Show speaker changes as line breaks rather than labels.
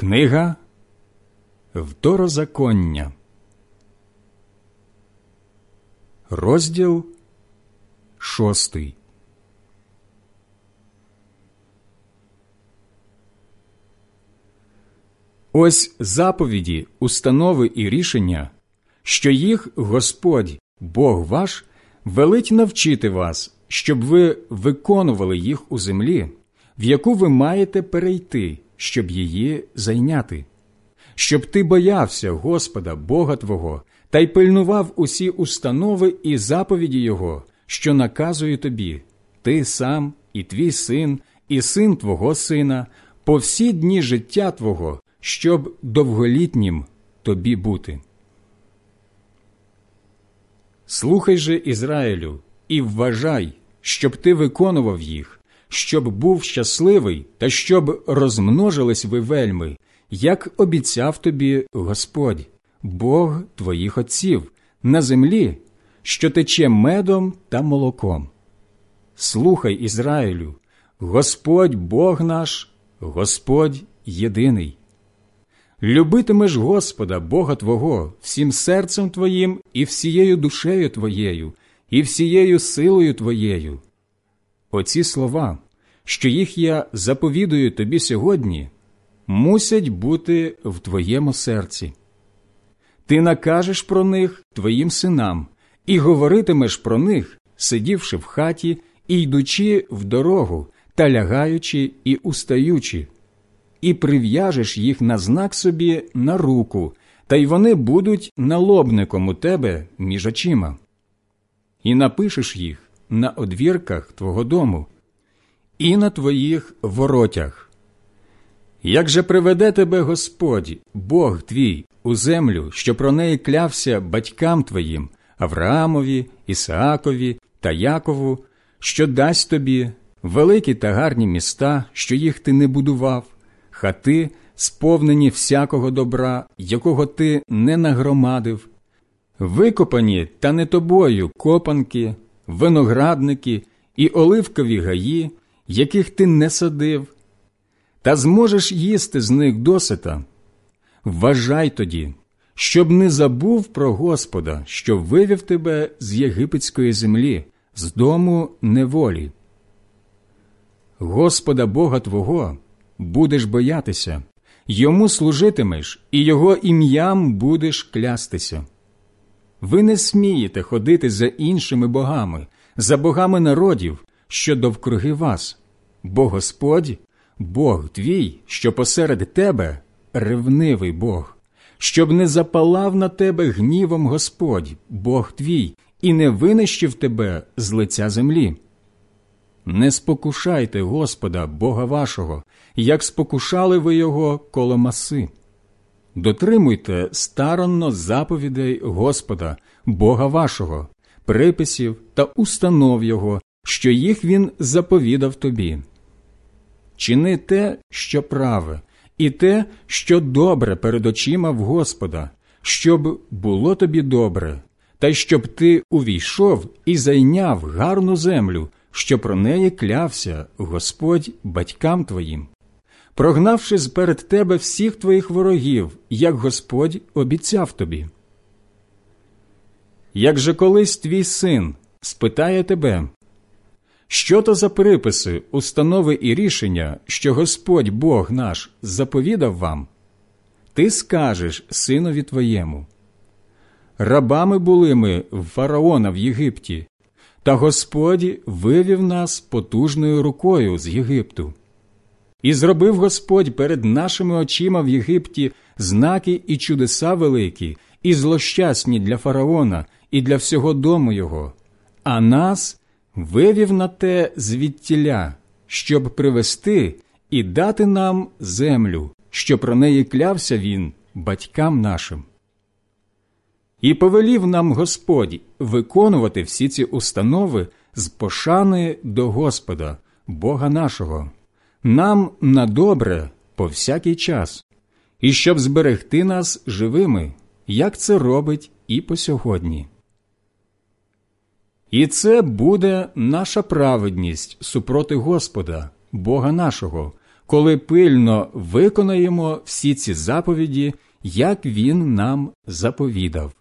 Книга Второзаконня, розділ шостий. Ось заповіді, установи і рішення, що їх Господь, Бог ваш, велить навчити вас, щоб ви виконували їх у землі, в яку ви маєте перейти, щоб її зайняти, щоб ти боявся Господа, Бога Твого, та й пильнував усі установи і заповіді Його, що наказує тобі, ти сам, і твій син, і син твого сина, по всі дні життя Твого, щоб довголітнім тобі бути. Слухай же Ізраїлю, і вважай, щоб ти виконував їх, щоб був щасливий та щоб розмножились ви вельми, як обіцяв тобі Господь, Бог твоїх отців, на землі, що тече медом та молоком. Слухай Ізраїлю, Господь Бог наш, Господь єдиний. Любитимеш Господа, Бога Твого, всім серцем Твоїм і всією душею Твоєю, і всією силою Твоєю. Оці слова, що їх я заповідую тобі сьогодні, мусять бути в твоєму серці. Ти накажеш про них твоїм синам і говоритимеш про них, сидівши в хаті і йдучи в дорогу, та лягаючи і устаючи і прив'яжеш їх на знак собі на руку, та й вони будуть налобником у тебе між очима. І напишеш їх на одвірках твого дому, і на твоїх воротях. Як же приведе тебе Господь, Бог твій, у землю, що про неї клявся батькам твоїм, Авраамові, Ісаакові та Якову, що дасть тобі великі та гарні міста, що їх ти не будував, хати, сповнені всякого добра, якого ти не нагромадив, викопані та не тобою копанки, виноградники і оливкові гаї, яких ти не садив, та зможеш їсти з них досита. Вважай тоді, щоб не забув про Господа, що вивів тебе з єгипетської землі, з дому неволі. Господа Бога Твого будеш боятися, йому служитимеш і його ім'ям будеш клястися. Ви не смієте ходити за іншими богами, за богами народів, що довкруги вас, бо Господь, Бог твій, що посеред тебе ревнивий Бог, щоб не запалав на тебе гнівом Господь, Бог твій, і не винищив тебе з лиця землі. Не спокушайте Господа, Бога вашого, як спокушали ви його коло маси. Дотримуйте старонно заповідей Господа, Бога вашого, приписів та установ Його, що їх Він заповідав тобі. Чини те, що праве, і те, що добре перед очима в Господа, щоб було тобі добре, та щоб ти увійшов і зайняв гарну землю, що про неї клявся Господь батькам твоїм, прогнавши зперед тебе всіх твоїх ворогів, як Господь обіцяв тобі. Як же колись твій син спитає тебе, що то за приписи, установи і рішення, що Господь Бог наш заповідав вам, ти скажеш синові твоєму. Рабами були ми в фараона в Єгипті, та Господь вивів нас потужною рукою з Єгипту. І зробив Господь перед нашими очима в Єгипті знаки і чудеса великі, і злощасні для фараона і для всього дому його, а нас вивів на те звідтіля, щоб привести і дати нам землю, що про неї клявся він батькам нашим. І повелів нам Господь виконувати всі ці установи з пошани до Господа, Бога нашого, нам на добре по всякий час, і щоб зберегти нас живими, як це робить і по сьогодні. І це буде наша праведність супроти Господа, Бога нашого, коли пильно виконаємо всі ці заповіді, як він нам заповідав.